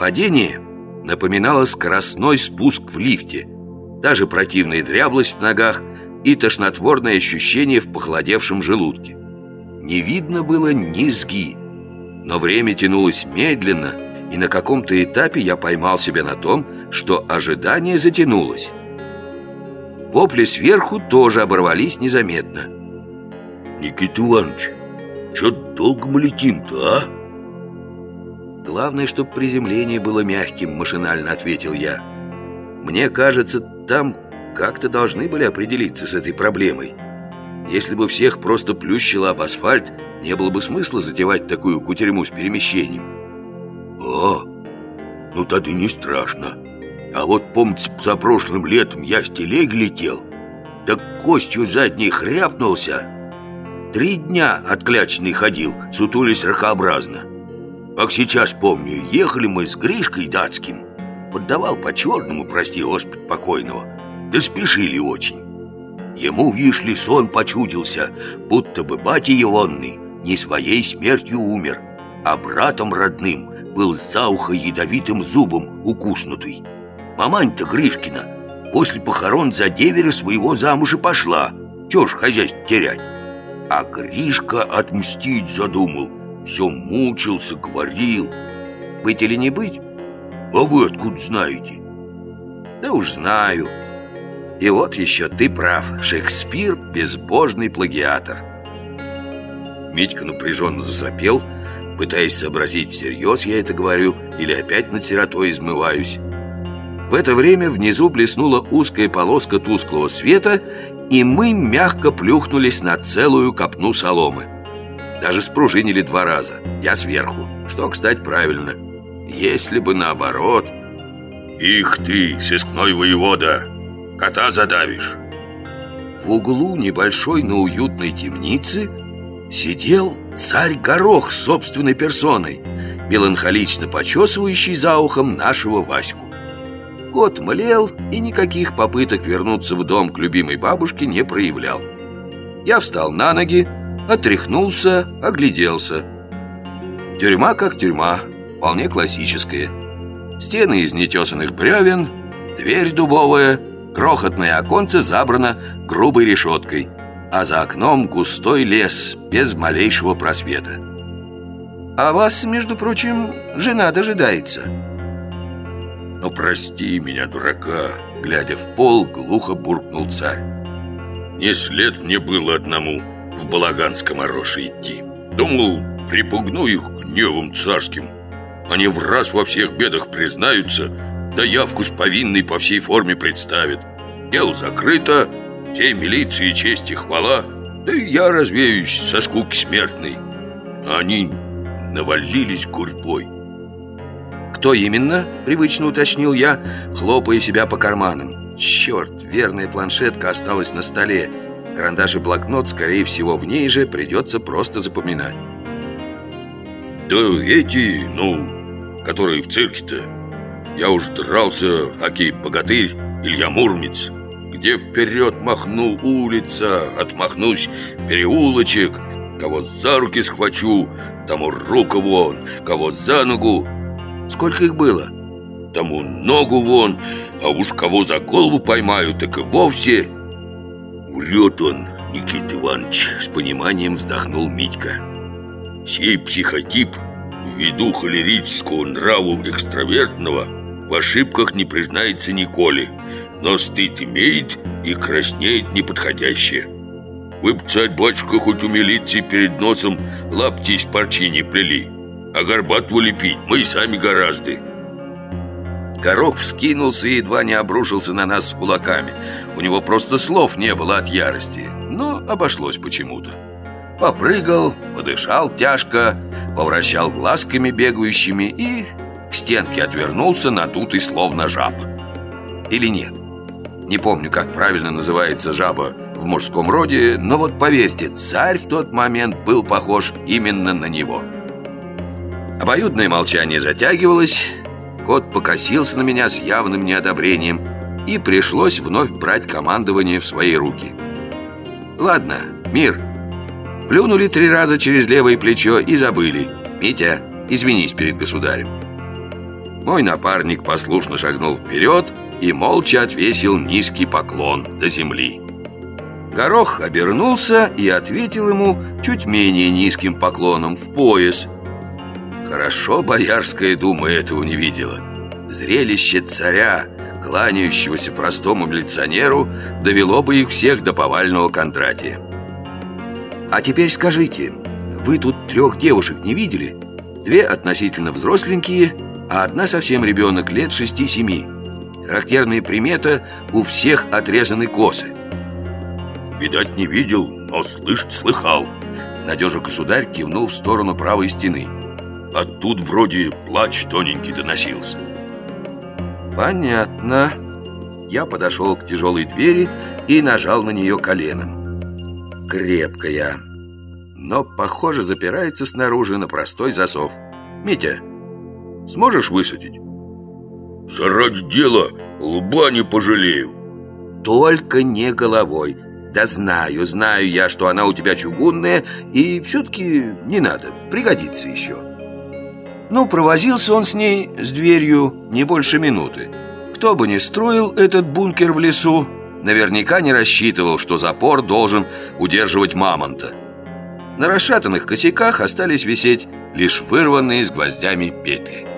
Падение напоминало скоростной спуск в лифте Даже противная дряблость в ногах и тошнотворное ощущение в похолодевшем желудке. Не видно было низги Но время тянулось медленно И на каком-то этапе я поймал себя на том, что ожидание затянулось. Вопли сверху тоже оборвались незаметно. Никита Иванович, что долго мы летим-то, а? Главное, чтобы приземление было мягким, машинально ответил я. Мне кажется, там как-то должны были определиться с этой проблемой. Если бы всех просто плющило об асфальт Не было бы смысла затевать такую кутерьму с перемещением О, ну тогда не страшно. А вот, помните, за прошлым летом я с телег летел Так костью задней хряпнулся. Три дня откляченный ходил, сутулись ракообразно Как сейчас помню, ехали мы с Гришкой датским. Поддавал по-черному, прости Господь покойного. Да спешили очень. Ему, видишь ли, сон почудился Будто бы батя егонный не своей смертью умер А братом родным был за ухо ядовитым зубом укуснутый. Мамань-то Гришкина после похорон за деверя своего замуж и пошла. Чего ж хозяйство терять? А Гришка отмстить задумал Все мучился, говорил Быть или не быть? А вы откуда знаете? Да уж знаю И вот еще ты прав Шекспир – безбожный плагиатор Митька напряженно засопел Пытаясь сообразить всерьез, я это говорю Или опять над сиротой измываюсь в это время внизу блеснула узкая полоска тусклого света, и мы мягко плюхнулись на целую копну соломы. Даже спружинили два раза, я сверху, что, кстати, правильно. Если бы наоборот... Их ты, сыскной воевода, кота задавишь. В углу небольшой, но уютной темницы сидел царь Горох собственной персоной, меланхолично почесывающий за ухом нашего Ваську. Кот млел и никаких попыток вернуться в дом к любимой бабушке не проявлял. Я встал на ноги, отряхнулся, огляделся. Тюрьма как тюрьма, вполне классическая. Стены из нетесанных бревен, дверь дубовая, крохотное оконце забрано грубой решеткой, а за окном густой лес без малейшего просвета. А вас, между прочим, жена дожидается. «Ну, прости меня, дурака!» Глядя в пол, глухо буркнул царь «Не след мне было одному в Балаганском ороше идти. Думал, припугну их гневом царским. Они в раз во всех бедах признаются Да явку с повинной по всей форме представят. Дело закрыто, те милиции честь и хвала Да и я развеюсь со скуки смертной. Они навалились гурьбой. «Кто именно?» – привычно уточнил я, хлопая себя по карманам. Черт, верная планшетка осталась на столе Карандаш и блокнот, скорее всего, в ней же придется просто запоминать. Да эти, ну, которые в цирке-то. Я уж дрался, аки богатырь Илья Мурмец Где вперед махнул улица, отмахнусь переулочек. Кого за руки схвачу, тому руку вон Кого за ногу, Сколько их было? Тому ногу вон, а уж кого за голову поймаю, так и вовсе Врет он, Никита Иванович, с пониманием вздохнул Митька. Сей психотип, ввиду холерического нраву экстравертного В ошибках не признается николи Но стыд имеет и краснеет неподходящее. Вы б, царь-батюшка, хоть у милиции перед носом лапти из парчи не плели а горбатву лепить мы и сами гораздо Горох вскинулся и едва не обрушился на нас с кулаками. У него просто слов не было от ярости Но обошлось почему-то. Попрыгал, подышал тяжко Повращал глазками бегающими И к стенке отвернулся, надутый словно жаб. Или нет? Не помню, как правильно называется жаба в мужском роде Но вот поверьте, царь в тот момент был похож именно на него. Обоюдное молчание затягивалось Кот покосился на меня с явным неодобрением И пришлось вновь брать командование в свои руки Ладно, мир Плюнули три раза через левое плечо и забыли Митя, извинись перед государем Мой напарник послушно шагнул вперед и молча отвесил низкий поклон до земли. Горох обернулся и ответил ему чуть менее низким поклоном в пояс. Хорошо Боярская дума этого не видела. Зрелище царя, кланяющегося простому милиционеру, довело бы их всех до повального Кондратия. «А теперь скажите, вы тут трех девушек не видели? Две относительно взросленькие, а одна совсем ребенок лет шести-семи. Характерная примета – у всех отрезаны косы». Видать, не видел, но слышать слыхал Надежа государь кивнул в сторону правой стены Оттуда вроде плач тоненький доносился. Понятно. Я подошел к тяжелой двери и нажал на нее коленом. Крепкая Но, похоже, запирается снаружи на простой засов. Митя, сможешь высадить? Заради дела лба не пожалею. Только не головой. Да знаю, знаю я, что она у тебя чугунная И все-таки не надо, пригодится еще Ну, провозился он с ней, с дверью, не больше минуты. Кто бы ни строил этот бункер в лесу Наверняка не рассчитывал, что запор должен удерживать мамонта. На расшатанных косяках остались висеть лишь вырванные с гвоздями петли